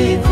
Kila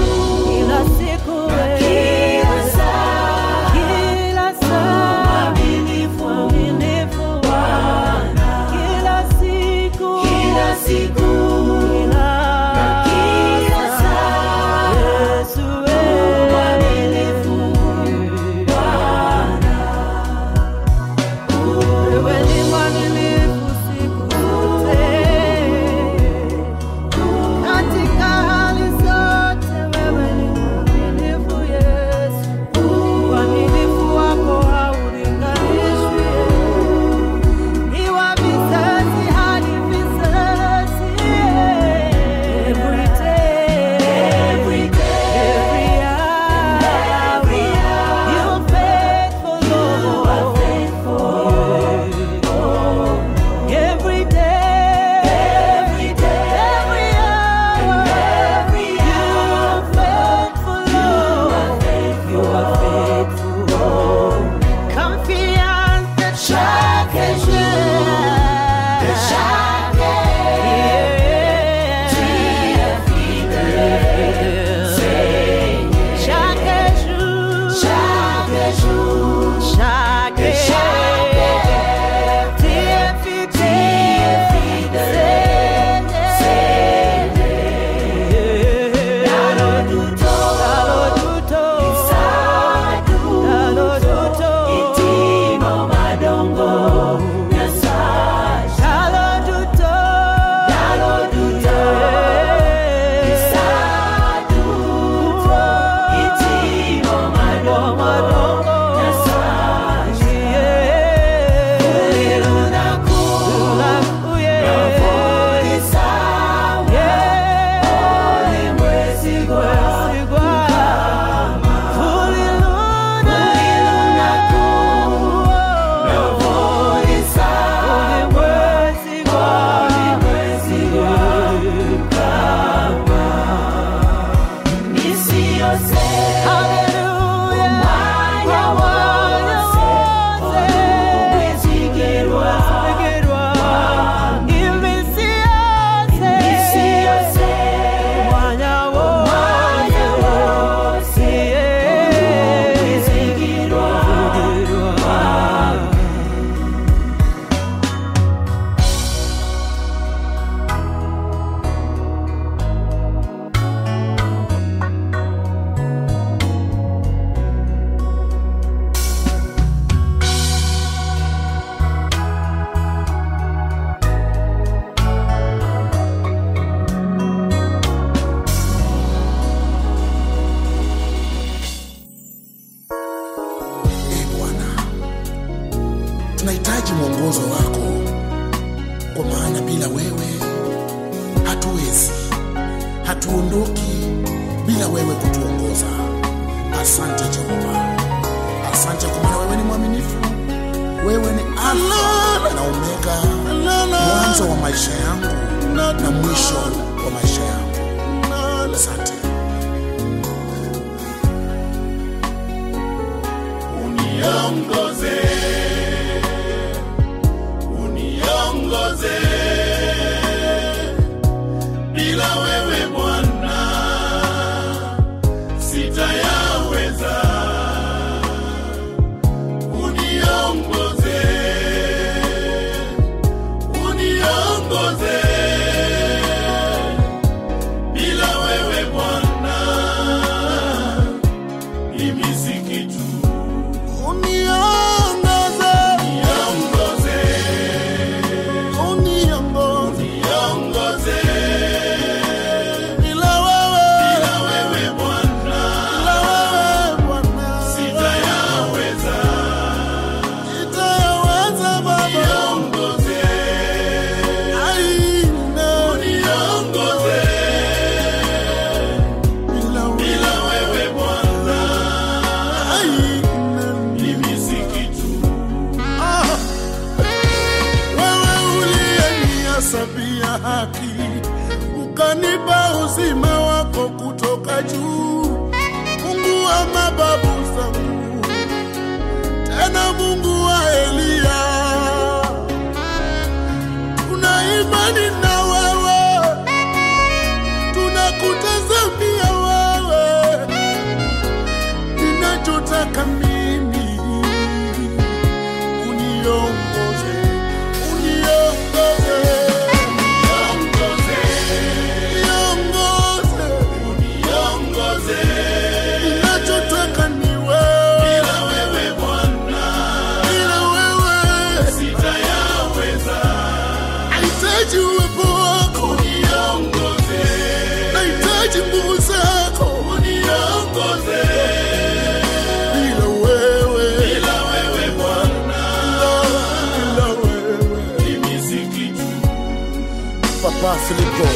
nafasi lipo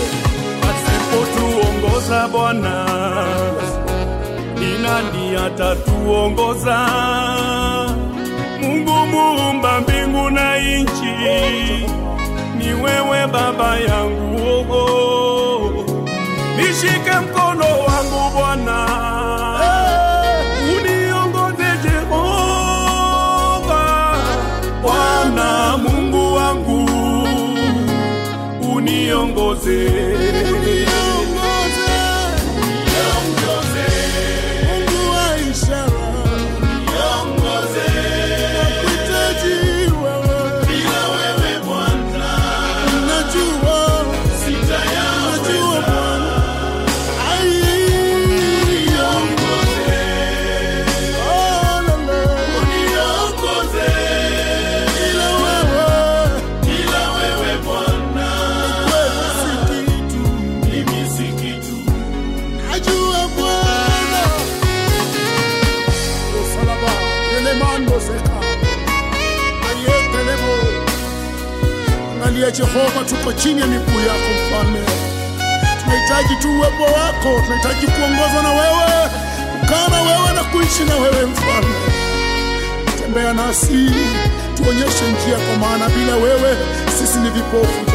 asipotuongoza Bwana, ni nani atatuongoza? Mungu muumba mbingu na nchi, ni wewe baba yangu, ogo nishike mkono tupo chini ya miguu yako Mfalme. Tunahitaji tu uwepo wako, tunahitaji kuongozwa na wewe, kukaa na wewe na kuishi na wewe Mfalme. Tembea nasi, tuonyeshe njia, kwa maana bila wewe sisi ni vipofu.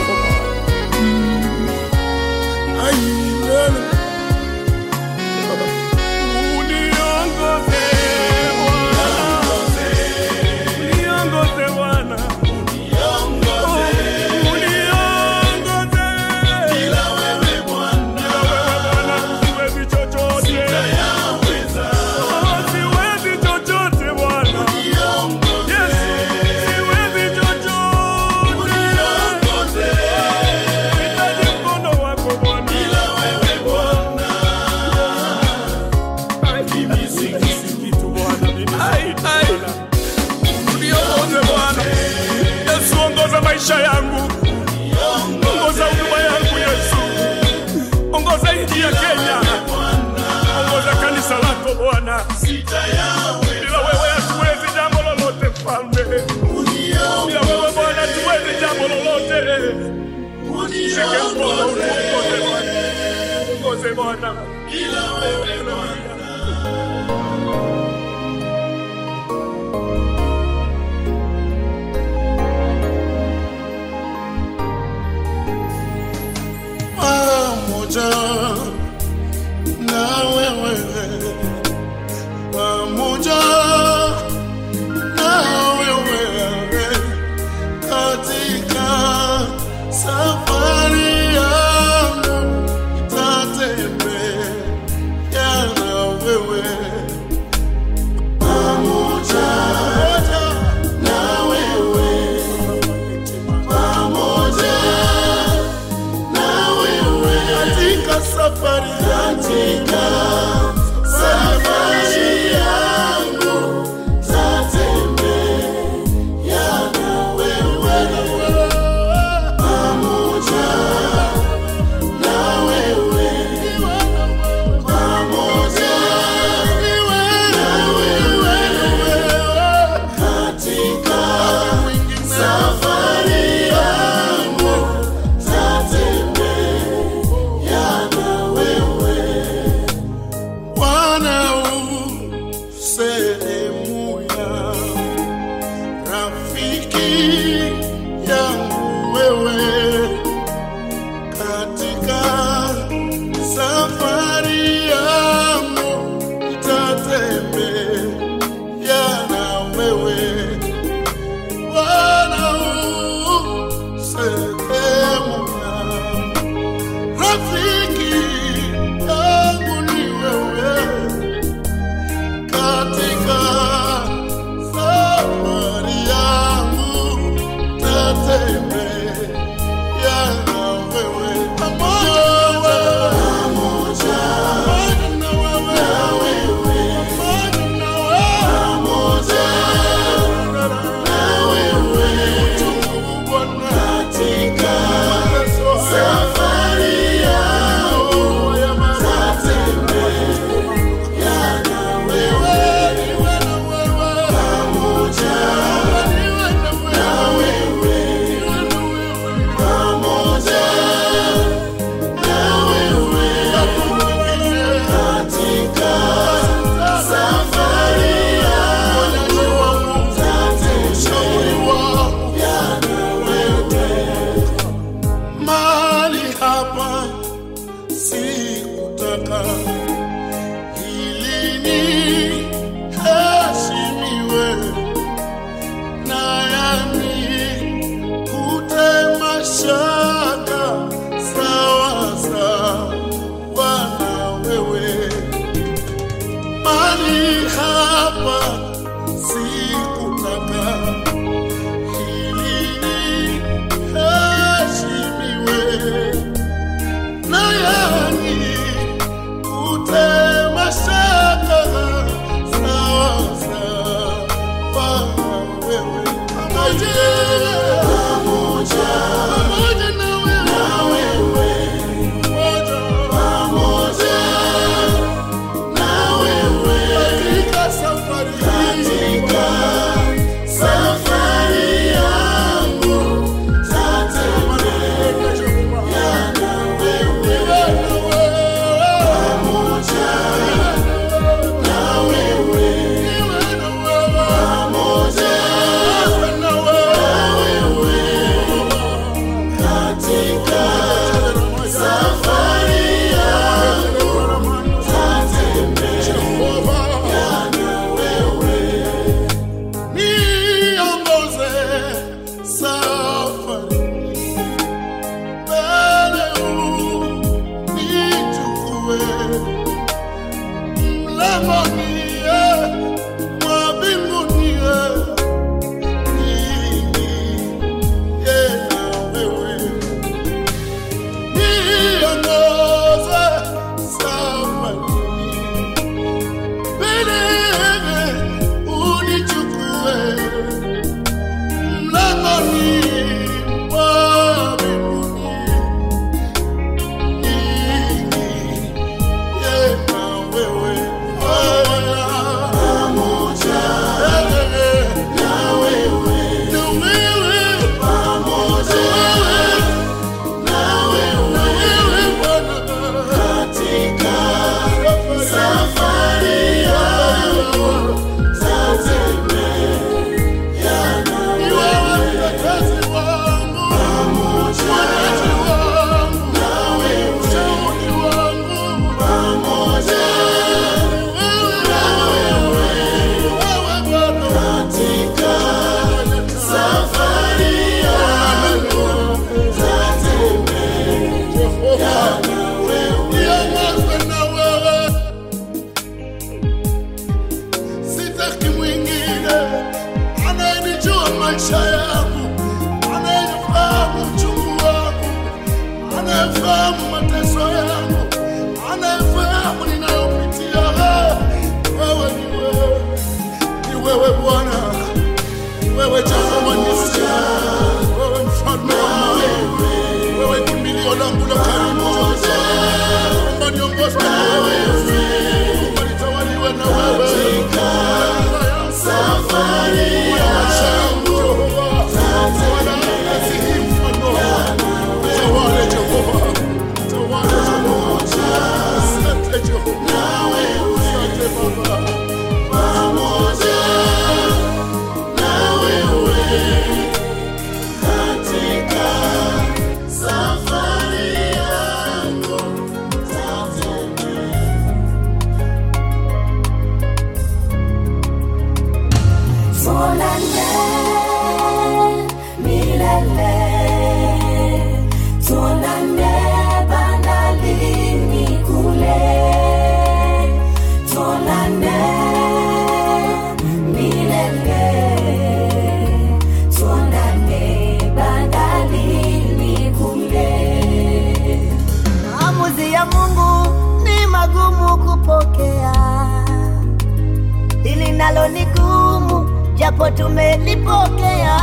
japo tumelipokea.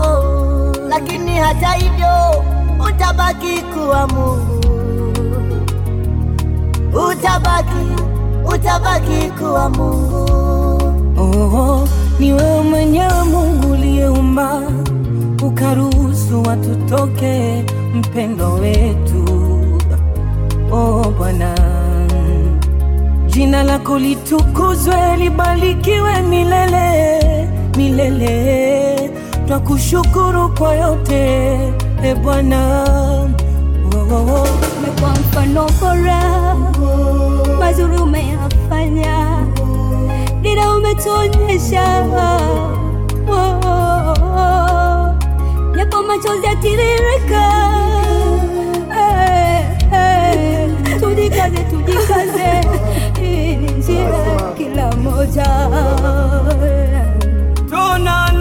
Oh, lakini hata hivyo utabaki kuwa Mungu, utabaki utabaki kuwa Mungu. Oh, ni wewe mwenyewe Mungu uliyeumba ukaruhusu watu toke, mpendo wetu. lako litukuzwe, libalikiwe milele milele. Twakushukuru kwa yote, e Bwana. Mfano bora, mazuri umeyafanya, dira umetuonyesha, yapo machozi yatiririka. Eh, eh. Tujikaze, tujikaze njia kila moja. Tuna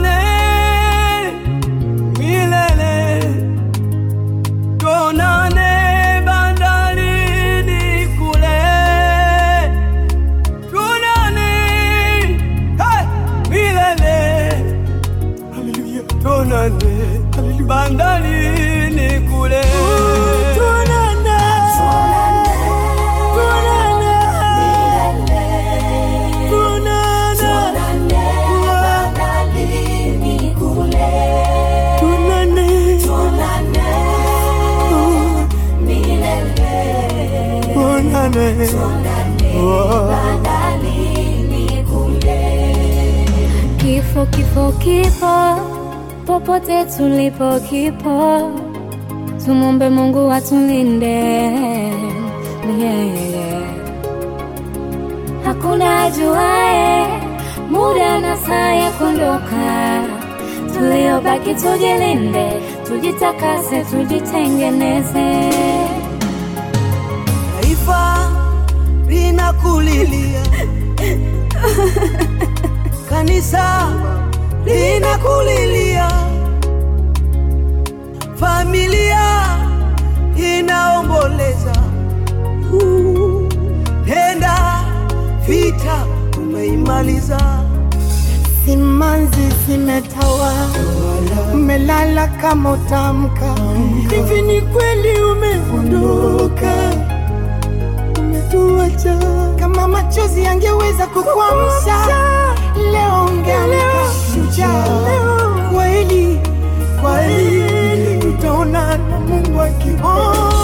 kifo kifo kifo popote tulipo kipo, tumombe Mungu atulinde. Yeah. Hakuna ajuae muda na saa ya kuondoka, tuliobaki tujilinde, tujitakase, tujitengeneze. Linakulilia, kanisa linakulilia, familia inaomboleza. henda Penda vita umeimaliza, simanzi zimetawa, umelala kama utamka. Hivi ni kweli umeondoka? Umetuacha. Kama machozi yangeweza kukwamsha, leo, ungeamka shujaa. Kweli kweli, tutaona na Mungu akipenda.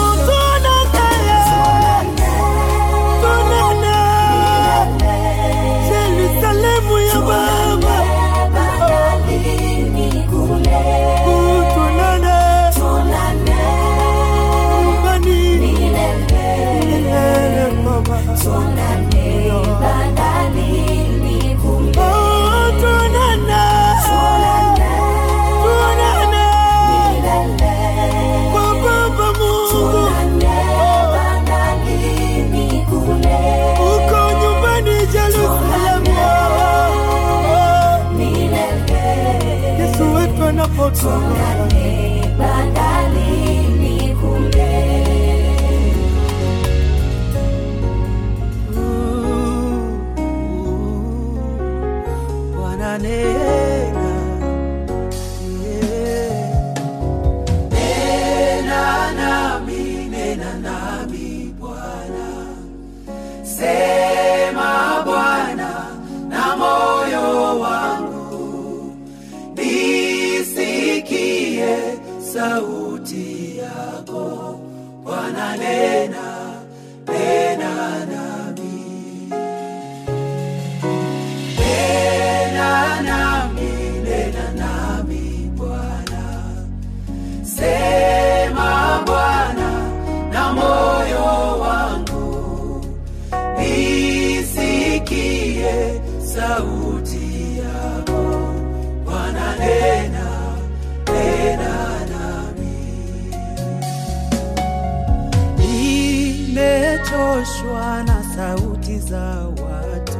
Na sauti za watu.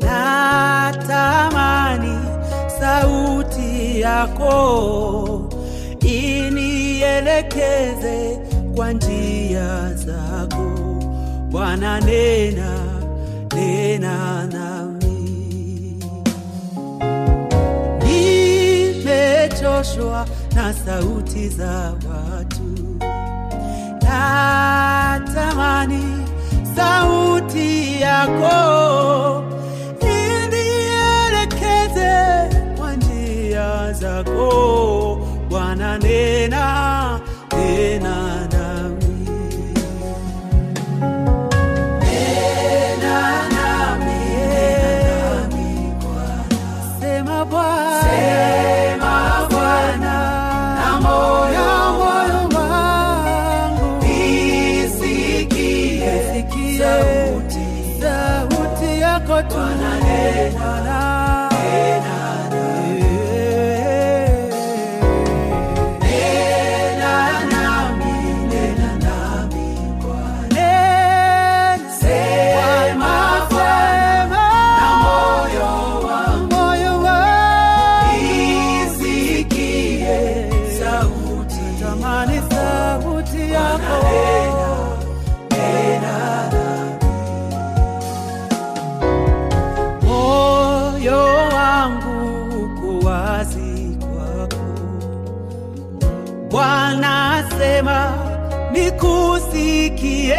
Natamani sauti yako inielekeze kwa njia zako. Bwana, nena nena nami. Nimechoshwa na sauti za watu. Natamani sauti yako inielekeze kwa njia zako. Bwana, nena nena sauti yako. Moyo wangu Bwana sema nikusikie,